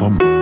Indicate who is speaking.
Speaker 1: Warum?